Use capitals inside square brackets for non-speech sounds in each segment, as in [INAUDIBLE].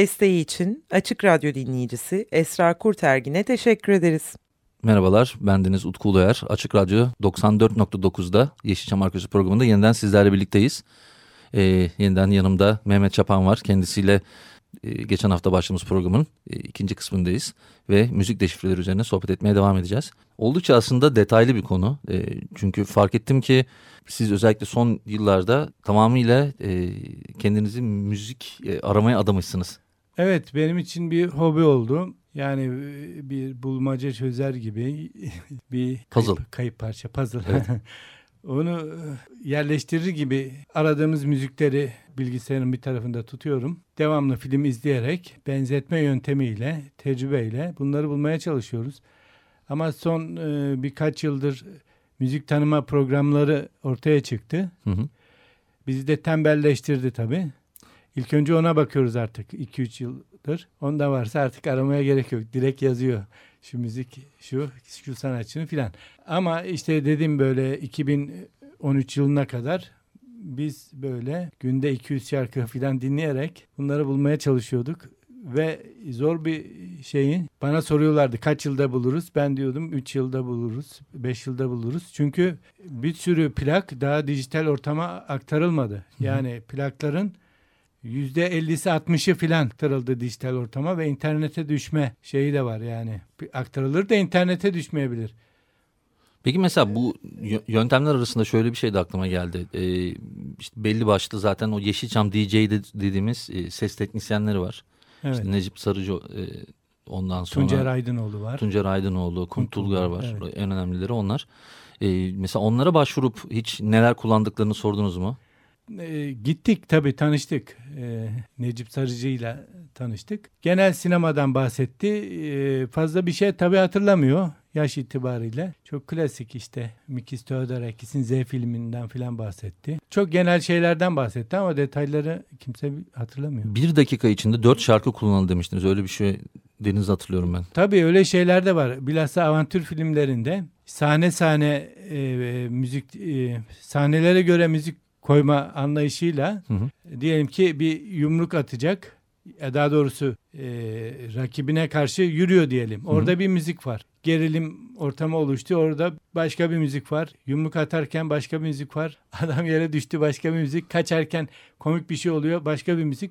Desteği için Açık Radyo dinleyicisi Esra Kurtergin'e teşekkür ederiz. Merhabalar, bendeniz Utku Uluer. Açık Radyo 94.9'da Yeşilçam Arkeolojisi programında yeniden sizlerle birlikteyiz. Ee, yeniden yanımda Mehmet Çapan var. Kendisiyle e, geçen hafta başladığımız programın e, ikinci kısmındayız. Ve müzik deşifreleri üzerine sohbet etmeye devam edeceğiz. Oldukça aslında detaylı bir konu. E, çünkü fark ettim ki siz özellikle son yıllarda tamamıyla e, kendinizi müzik e, aramaya adamışsınız. Evet benim için bir hobi oldu. Yani e, bir bulmaca çözer gibi [LAUGHS] bir puzzle. Kayıp, kayıp parça puzzle. Evet. [LAUGHS] Onu e, yerleştirir gibi aradığımız müzikleri bilgisayarın bir tarafında tutuyorum. Devamlı film izleyerek benzetme yöntemiyle, tecrübeyle bunları bulmaya çalışıyoruz. Ama son e, birkaç yıldır müzik tanıma programları ortaya çıktı. Hı hı. Bizi de tembelleştirdi tabii. İlk önce ona bakıyoruz artık 2-3 yıldır. Onda varsa artık aramaya gerek yok. Direkt yazıyor şu müzik, şu, şu sanatçının filan. Ama işte dedim böyle 2013 yılına kadar biz böyle günde 200 şarkı filan dinleyerek bunları bulmaya çalışıyorduk. Ve zor bir şeyin bana soruyorlardı kaç yılda buluruz? Ben diyordum 3 yılda buluruz, 5 yılda buluruz. Çünkü bir sürü plak daha dijital ortama aktarılmadı. Yani plakların %50'si 60'ı filan aktarıldı dijital ortama ve internete düşme şeyi de var yani. Aktarılır da internete düşmeyebilir. Peki mesela bu yöntemler arasında şöyle bir şey de aklıma geldi. Ee, işte belli başlı zaten o Yeşilçam DJ dediğimiz e, ses teknisyenleri var. Evet. İşte Necip Sarıcı e, ondan sonra. Tuncer Aydınoğlu var. Tuncer Aydınoğlu, Kuntulgar var. Evet. En önemlileri onlar. Ee, mesela onlara başvurup hiç neler kullandıklarını sordunuz mu? E, gittik tabii tanıştık. E, Necip Sarıcı ile tanıştık. Genel sinemadan bahsetti. E, fazla bir şey tabii hatırlamıyor yaş itibariyle. Çok klasik işte Mikis Theodorakis'in Z filminden filan bahsetti. Çok genel şeylerden bahsetti ama detayları kimse hatırlamıyor. Bir dakika içinde dört şarkı kullanıldı demiştiniz. Öyle bir şey deniz hatırlıyorum ben. Tabii öyle şeyler de var. Bilhassa avantür filmlerinde sahne sahne e, müzik e, sahnelere göre müzik koyma anlayışıyla hı hı. diyelim ki bir yumruk atacak. E, daha doğrusu e, rakibine karşı yürüyor diyelim. Orada hı hı. bir müzik var. Gerilim ortamı oluştu. Orada başka bir müzik var. Yumruk atarken başka bir müzik var. [LAUGHS] Adam yere düştü başka bir müzik. Kaçarken komik bir şey oluyor başka bir müzik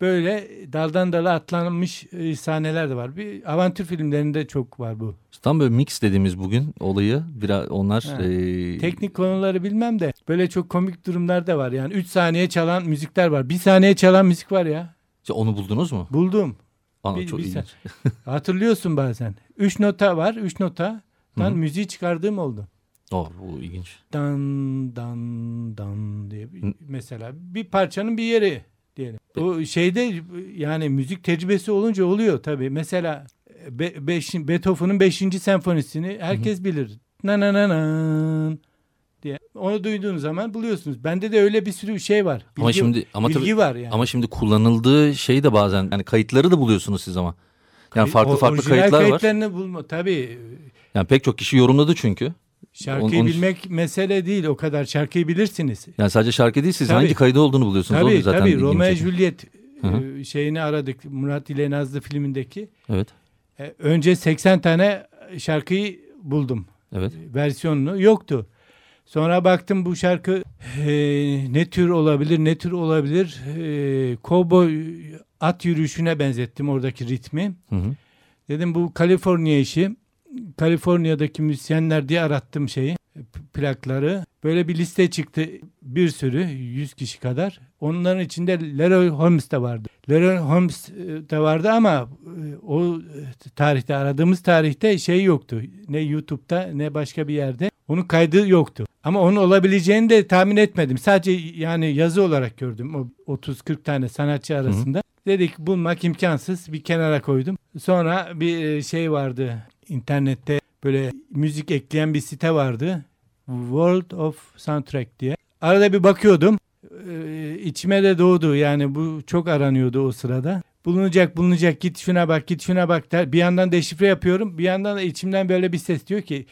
böyle daldan dala atlanmış e, sahneler de var. Bir avantür filmlerinde çok var bu. Tam böyle mix dediğimiz bugün olayı biraz onlar e... teknik konuları bilmem de böyle çok komik durumlar da var. Yani 3 saniye çalan müzikler var. 1 saniye çalan müzik var ya. Onu buldunuz mu? Buldum. Aa, bir, çok bir ilginç. Hatırlıyorsun bazen. 3 nota var. 3 notadan müziği çıkardığım oldu. Oh bu ilginç. Dan dan dan diye bir, mesela bir parçanın bir yeri diyelim. O şeyde yani müzik tecrübesi olunca oluyor tabii. Mesela Be beş, Beethoven'ın 5. senfonisini herkes bilir. Na na na na diye. Onu duyduğunuz zaman buluyorsunuz. Bende de öyle bir sürü şey var. Bilgi, ama şimdi ama bilgi tabii, var yani. Ama şimdi kullanıldığı şey de bazen yani kayıtları da buluyorsunuz siz ama. Yani farklı farklı kayıtlar var. kayıtlarını bulma tabii. Yani pek çok kişi yorumladı çünkü. Şarkıyı onu, bilmek mesele değil o kadar. Şarkıyı bilirsiniz. Yani sadece şarkı değil siz tabii. hangi kaydı olduğunu buluyorsunuz. Tabii zaten tabii. Romeo Juliet Hı-hı. şeyini aradık. Murat ile Nazlı filmindeki. Evet. E, önce 80 tane şarkıyı buldum. Evet. Versiyonunu yoktu. Sonra baktım bu şarkı e, ne tür olabilir ne tür olabilir. E, kovboy at yürüyüşüne benzettim oradaki ritmi. Hı hı. Dedim bu Kaliforniya işi. Kaliforniya'daki müzisyenler diye arattım şeyi plakları. Böyle bir liste çıktı. bir sürü 100 kişi kadar. Onların içinde Leroy Holmes de vardı. Leroy Holmes e, de vardı ama e, o tarihte aradığımız tarihte şey yoktu. Ne YouTube'da ne başka bir yerde. Onun kaydı yoktu. Ama onun olabileceğini de tahmin etmedim. Sadece yani yazı olarak gördüm o 30-40 tane sanatçı arasında. Hı hı. Dedik bulmak imkansız bir kenara koydum. Sonra bir e, şey vardı internette böyle müzik ekleyen bir site vardı. World of Soundtrack diye. Arada bir bakıyordum. Ee, içime de doğdu yani bu çok aranıyordu o sırada. Bulunacak bulunacak git şuna bak git şuna bak der. Bir yandan deşifre yapıyorum. Bir yandan da içimden böyle bir ses diyor ki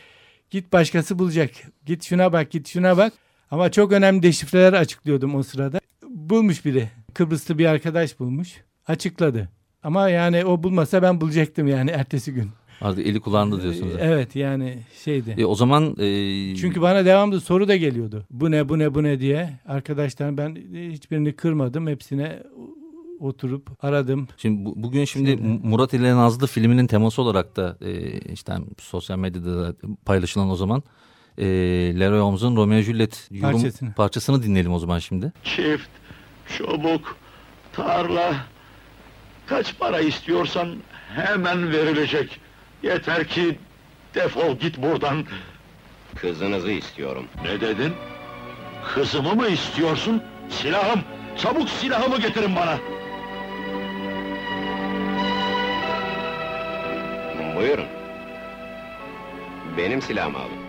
git başkası bulacak. Git şuna bak git şuna bak. Ama çok önemli deşifreler açıklıyordum o sırada. Bulmuş biri. Kıbrıslı bir arkadaş bulmuş. Açıkladı. Ama yani o bulmasa ben bulacaktım yani ertesi gün. Artık eli kulağında diyorsunuz. Evet yani şeydi. E, o zaman... E... Çünkü bana devamlı soru da geliyordu. Bu ne bu ne bu ne diye. Arkadaşlar ben hiçbirini kırmadım. Hepsine oturup aradım. Şimdi bu, bugün şimdi, şimdi Murat ile Nazlı filminin teması olarak da e, işte sosyal medyada da paylaşılan o zaman e, Leroy Holmes'un Romeo Juliet yorum parçasını. parçasını dinleyelim o zaman şimdi. Çift, çubuk, tarla kaç para istiyorsan hemen verilecek. Yeter ki defol git buradan. Kızınızı istiyorum. Ne dedin? Kızımı mı istiyorsun? Silahım! Çabuk silahımı getirin bana! Buyurun. Benim silahımı alın.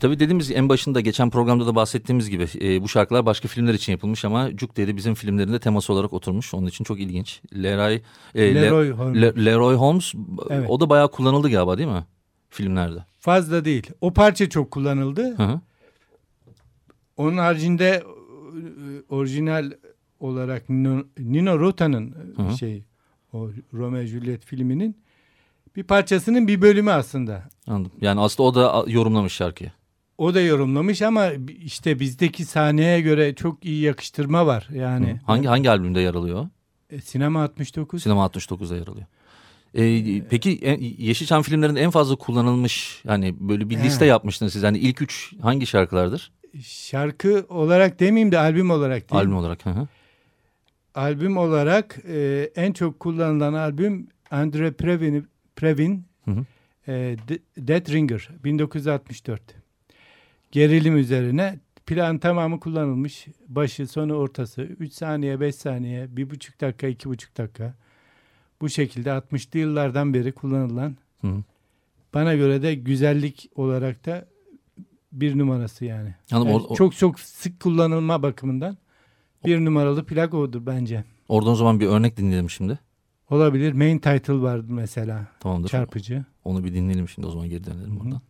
Tabii dediğimiz en başında geçen programda da bahsettiğimiz gibi e, bu şarkılar başka filmler için yapılmış ama Cuk dedi bizim filmlerinde teması olarak oturmuş. Onun için çok ilginç. Leroy, e, Leroy, Holmes. Le, Leroy Holmes evet. o da bayağı kullanıldı galiba değil mi filmlerde? Fazla değil. O parça çok kullanıldı. Hı hı. Onun haricinde e, orijinal olarak Nino, Nino Rota'nın hı. şey o Romeo Juliet filminin bir parçasının bir bölümü aslında. Anladım. Yani aslında o da yorumlamış şarkıyı. O da yorumlamış ama işte bizdeki sahneye göre çok iyi yakıştırma var. Yani Hı. Hangi hangi albümde yer alıyor? E, Sinema 69 Sinema 69'da yer alıyor. Ee, peki Yeşilçam filmlerinde en fazla kullanılmış yani böyle bir He. liste yapmıştınız siz. Hani ilk üç hangi şarkılardır? şarkı olarak demeyeyim de albüm olarak diyeyim. Albüm olarak. Hı hı. Albüm olarak e, en çok kullanılan albüm Andre Previn, Previn Hı hı. e, De- Death Ringer 1964. Gerilim üzerine plan tamamı kullanılmış. Başı, sonu, ortası 3 saniye, 5 saniye, 1,5 dakika, 2,5 dakika. Bu şekilde 60'lı yıllardan beri kullanılan Hı bana göre de güzellik olarak da bir numarası yani. Yani o- çok çok sık kullanılma bakımından bir numaralı plak odur bence. oradan o zaman bir örnek dinleyelim şimdi. Olabilir. Main title vardı mesela. Tamamdır. Çarpıcı. Onu bir dinleyelim şimdi o zaman geri dönelim Hı hı. oradan.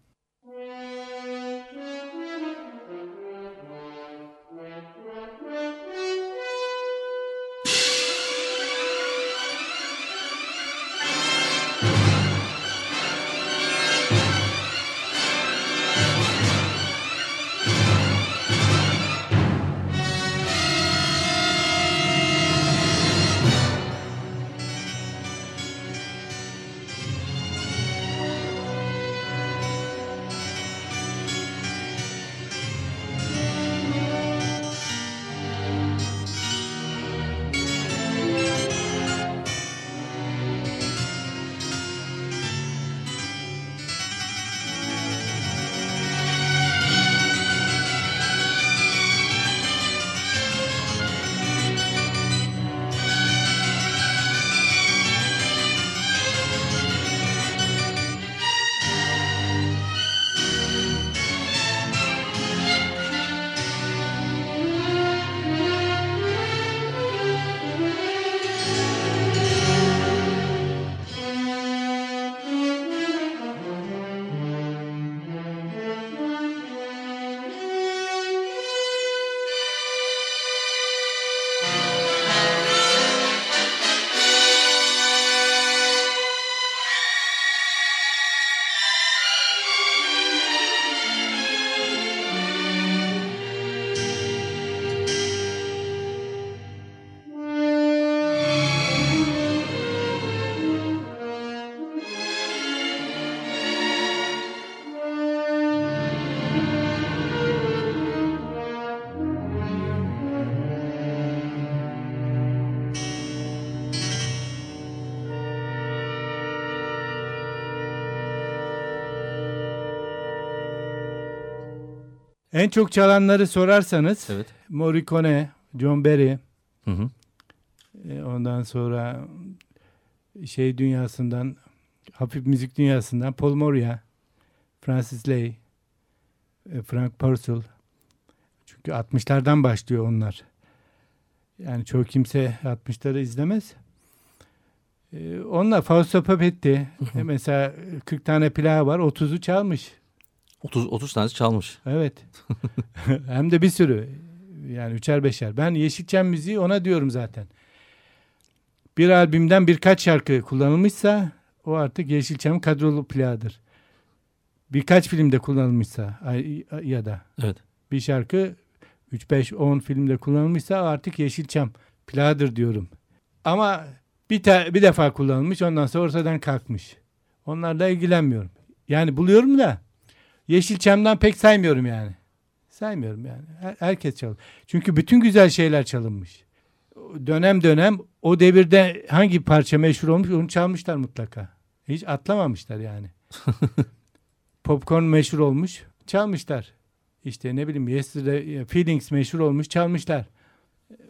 En çok çalanları sorarsanız Evet. Morricone, John Barry, Hı hı. e, ondan sonra şey dünyasından hafif müzik dünyasından Paul Moria, Francis Lay, e, Frank Purcell. Çünkü 60'lardan başlıyor onlar. Yani çoğu kimse 60'ları izlemez. E, Onlar Fausto Papetti. Mesela 40 tane plağı var. 30'u çalmış. 30 30 tanesi çalmış. Evet. [LAUGHS] Hem de bir sürü. Yani üçer beşer. Ben Yeşilçam müziği ona diyorum zaten. Bir albümden birkaç şarkı kullanılmışsa o artık Yeşilçam kadrolu plağıdır. Birkaç filmde kullanılmışsa ya da Evet. bir şarkı 3 5 10 filmde kullanılmışsa artık Yeşilçam plağıdır diyorum. Ama bir ta- bir defa kullanılmış ondan sonra ortadan kalkmış. Onlarla ilgilenmiyorum. Yani buluyorum da Yeşilçam'dan pek saymıyorum yani. Saymıyorum yani. Her- herkes çalıyor. Çünkü bütün güzel şeyler çalınmış. Dönem dönem o devirde hangi parça meşhur olmuş onu çalmışlar mutlaka. Hiç atlamamışlar yani. [LAUGHS] Popcorn meşhur olmuş, çalmışlar. İşte ne bileyim Yesterday, Feelings meşhur olmuş, çalmışlar.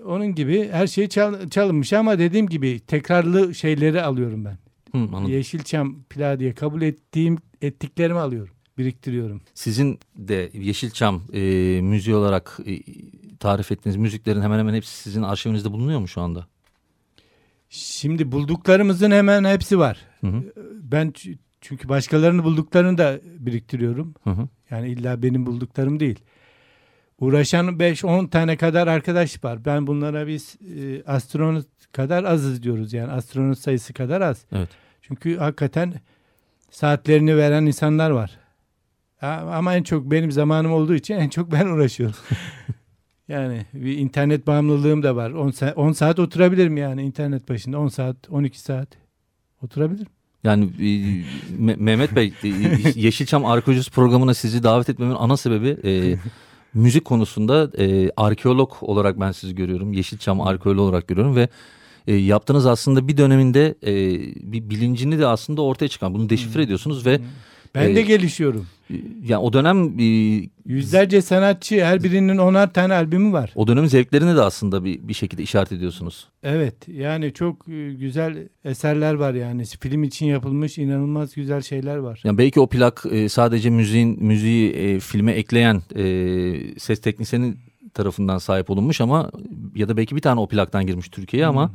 Onun gibi her şey çal- çalınmış ama dediğim gibi tekrarlı şeyleri alıyorum ben. Hı, anladım. Yeşilçam plağı diye kabul ettiğim ettiklerimi alıyorum. Biriktiriyorum. Sizin de Yeşilçam e, müziği olarak e, tarif ettiğiniz müziklerin hemen hemen hepsi sizin arşivinizde bulunuyor mu şu anda? Şimdi bulduklarımızın hemen hepsi var. Hı hı. Ben çünkü başkalarını bulduklarını da biriktiriyorum. Hı hı. Yani illa benim bulduklarım değil. uğraşan 5-10 tane kadar arkadaş var. Ben bunlara biz e, astronot kadar azız diyoruz. Yani astronot sayısı kadar az. Evet. Çünkü hakikaten saatlerini veren insanlar var. Ama en çok benim zamanım olduğu için en çok ben uğraşıyorum. [LAUGHS] yani bir internet bağımlılığım da var. 10 saat, 10 saat oturabilirim yani internet başında. 10 saat, 12 saat oturabilirim. Yani e, Me- Mehmet Bey e, [LAUGHS] Yeşilçam Arkeolojisi programına sizi davet etmemin ana sebebi e, [LAUGHS] müzik konusunda e, arkeolog olarak ben sizi görüyorum. Yeşilçam arkeoloğu olarak görüyorum ve e, yaptığınız aslında bir döneminde e, bir bilincini de aslında ortaya çıkan bunu deşifre ediyorsunuz ve Ben de e, gelişiyorum. e, yani o dönem e, Yüzlerce sanatçı her birinin onar tane albümü var. o dönemin zevklerini de aslında bir, bir şekilde işaret ediyorsunuz. Evet yani çok e, güzel eserler var yani film için yapılmış inanılmaz güzel şeyler var. Yani belki o plak e, sadece müziğin müziği e, filme ekleyen e, ses teknisyeni tarafından sahip olunmuş ama ya da belki bir tane o plaktan girmiş Türkiye'ye ama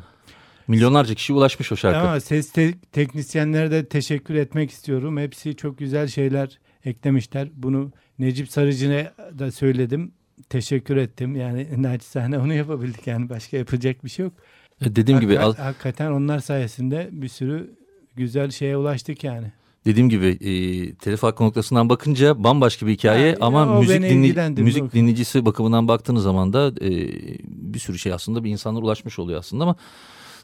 milyonlarca kişi ulaşmış o şarkı. Ama ses te- teknisyenlere de teşekkür etmek istiyorum. Hepsi çok güzel şeyler eklemişler. Bunu Necip Sarıcı'na da söyledim. Teşekkür ettim. Yani [LAUGHS] naçizane onu yapabildik yani başka yapacak bir şey yok. E, Dediğim gibi Hakika- al- hakikaten onlar sayesinde bir sürü güzel şeye ulaştık yani. dediğim gibi e, telif hakkı noktasından bakınca bambaşka bir hikaye Ha, ama müzik dinli, müzik dinleyicisi bakımından baktığınız zaman da e, bir sürü şey aslında bir insanlara ulaşmış oluyor aslında ama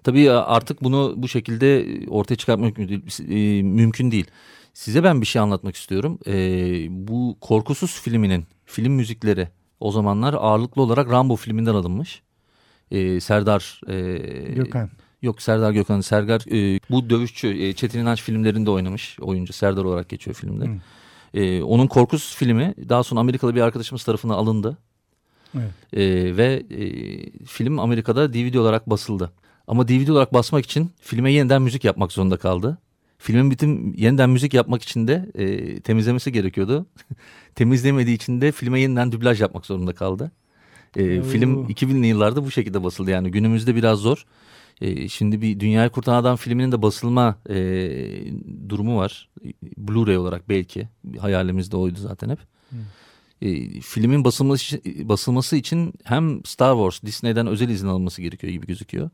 tabii artık bunu bu şekilde ortaya çıkartmak mümkün değil. E, mümkün değil. Size ben bir şey anlatmak istiyorum. E, bu Korkusuz filminin film müzikleri o zamanlar ağırlıklı olarak Rambo filminden alınmış. E, Serdar e, Gökhan. Yok Serdar Gökhan. Serdar e, bu dövüşçü e, Çetin İnanç filmlerinde oynamış oyuncu. Serdar olarak geçiyor filmde. Hı. E, onun Korkusuz filmi daha sonra Amerikalı bir arkadaşımız tarafından alındı. Evet. E, ve e, film Amerika'da DVD olarak basıldı. Ama DVD olarak basmak için filme yeniden müzik yapmak zorunda kaldı. Filmin bütün yeniden müzik yapmak için de e, temizlemesi gerekiyordu. [LAUGHS] Temizlemediği için de filme yeniden dublaj yapmak zorunda kaldı. E, film 2000'li yıllarda bu şekilde basıldı yani günümüzde biraz zor. E, şimdi bir Dünyayı Kurtaran Adam filminin de basılma e, durumu var. Blu-ray olarak belki. Hayalimiz de oydu zaten hep. E, filmin basılması, basılması için hem Star Wars, Disney'den özel izin alınması gerekiyor gibi gözüküyor.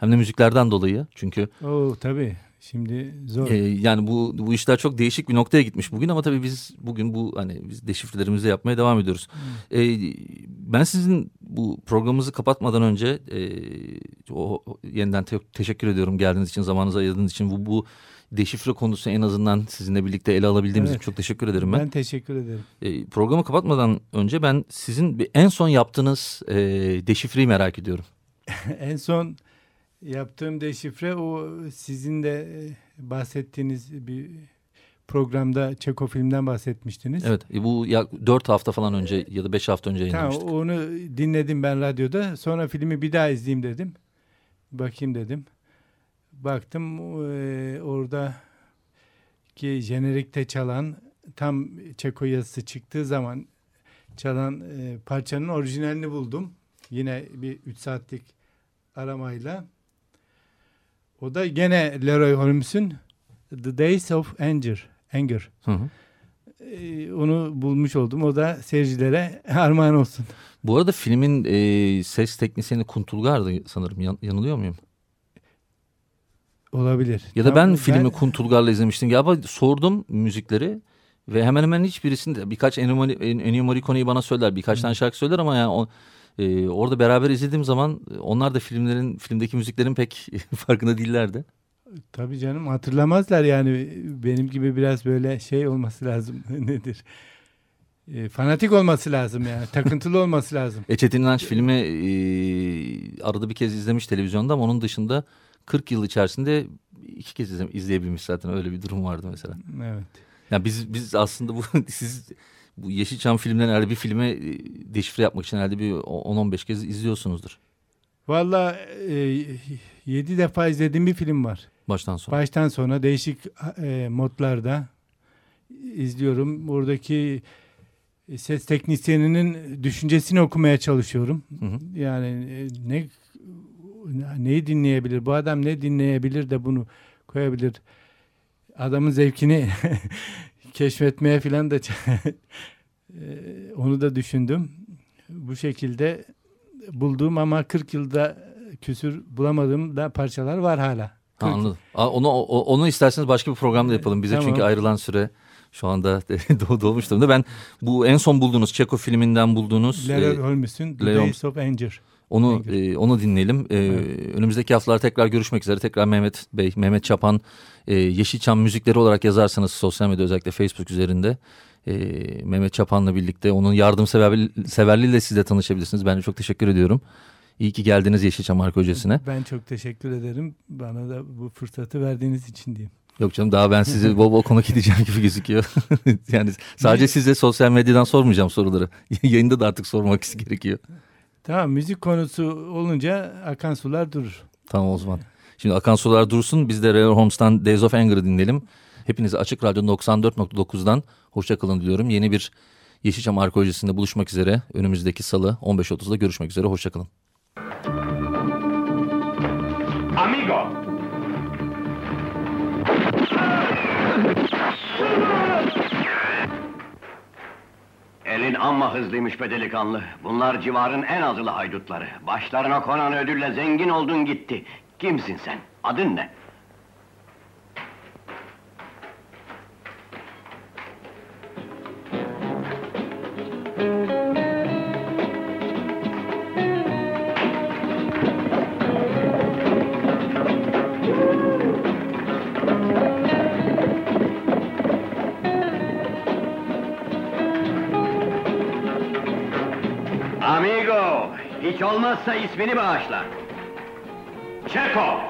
Hem de müziklerden dolayı. Çünkü Oo tabii. Şimdi zor. e, yani bu bu işler çok değişik bir noktaya gitmiş bugün ama tabii biz bugün bu hani biz deşifrelerimizi yapmaya devam ediyoruz. E, ben sizin bu programımızı kapatmadan önce e, o, yeniden te- teşekkür ediyorum geldiğiniz için zamanınızı ayırdığınız için bu bu deşifre konusu en azından sizinle birlikte ele alabildiğimiz Evet. için çok teşekkür ederim ben. ben teşekkür ederim. E, programı kapatmadan önce ben sizin en son yaptığınız e, deşifreyi merak ediyorum. [LAUGHS] en son yaptığım deşifre o sizin de e, bahsettiğiniz bir programda Çeko filmden bahsetmiştiniz. Evet e, bu ya 4 hafta falan önce ya da 5 hafta önce Tamam, yayınlamıştık. onu dinledim ben radyoda. Sonra filmi bir daha izleyeyim dedim. Bakayım dedim. Baktım e, orada ki jenerikte çalan tam Çeko yazısı çıktığı zaman çalan e, parçanın orijinalini buldum. Yine bir 3 saatlik aramayla. O da gene Leroy Holmes'un The Days of Anger. Anger. Hı hı. E, onu bulmuş oldum. O da seyircilere [LAUGHS] armağan olsun. Bu arada filmin e, ses teknisyeni Kuntulgar'dı sanırım Yan- yanılıyor muyum? Olabilir. Ya da Tamam, ben filmi Kuntulgar'la izlemiştim. Ya ama sordum müzikleri ve hemen hemen hiçbirisinde birkaç Ennio Morricone'yi bana söyler. Birkaç tane şarkı söyler ama yani o, e, orada beraber izlediğim zaman e, onlar da filmlerin filmdeki müziklerin pek [LAUGHS] farkında değillerdi. Tabii canım hatırlamazlar yani benim gibi biraz böyle şey olması lazım [LAUGHS] nedir? E, fanatik olması lazım yani takıntılı [LAUGHS] olması lazım. E, Çetin İnanç filmi e, arada bir kez izlemiş televizyonda ama onun dışında 40 yıl içerisinde iki kez izle- izleyebilmiş zaten öyle bir durum vardı mesela. Evet. Ya biz biz aslında bu siz bu Yeşilçam filmlerin herhalde bir filme e, deşifre yapmak için herhalde bir 10-15 kez izliyorsunuzdur Valla e, yedi defa izlediğim bir film var. baştan sona. Baştan sona değişik e, modlarda izliyorum. Buradaki ses teknisyeninin düşüncesini okumaya çalışıyorum. Hı hı. Yani e, ne neyi dinleyebilir? Bu adam ne dinleyebilir de bunu koyabilir? Adamın zevkini [LAUGHS] keşfetmeye filan da [LAUGHS] e, onu da düşündüm. bu şekilde bulduğum ama 40 yılda küsür bulamadığım da parçalar var hala. Ha, 40 anladım. Onu, onu isterseniz başka bir programda yapalım. Bize Tamam. çünkü ayrılan süre şu anda [LAUGHS] doğmuş durumda. Ben bu en son bulduğunuz Çeko filminden bulduğunuz Leonard e, Holmes'un The Days of Anger. Onu e, onu dinleyelim. E, Önümüzdeki haftalar tekrar görüşmek üzere. Tekrar Mehmet Bey, Mehmet Çapan e, Yeşilçam müzikleri olarak yazarsanız sosyal medya özellikle Facebook üzerinde e, Mehmet Çapan'la birlikte onun yardımseverliğiyle siz de tanışabilirsiniz. Ben de çok teşekkür ediyorum. İyi ki geldiniz Yeşilçam Arkeolojisi'ne. Ben çok teşekkür ederim. Bana da bu fırsatı verdiğiniz için diyeyim. Yok canım daha ben sizi [LAUGHS] bol bol konuk edeceğim gibi gözüküyor. [LAUGHS] yani sadece size sosyal medyadan sormayacağım soruları. [LAUGHS] Yayında da artık sormak gerekiyor. Tamam müzik konusu olunca akan sular durur. Tamam o zaman. Şimdi akan sular dursun. Biz de Ray Holmes'tan Days of Anger'ı dinleyelim. Hepinize Açık Radyo 94.9'dan hoşçakalın diliyorum. Yeni bir Yeşilçam Arkeolojisi'nde buluşmak üzere. Önümüzdeki salı 15.30'da görüşmek üzere. Hoşçakalın. Amigo! Elin amma hızlıymış be delikanlı. Bunlar civarın en azılı haydutları. Başlarına konan ödülle zengin oldun gitti. Kimsin sen? Adın ne? Hiç olmazsa ismini bağışla. Çeko!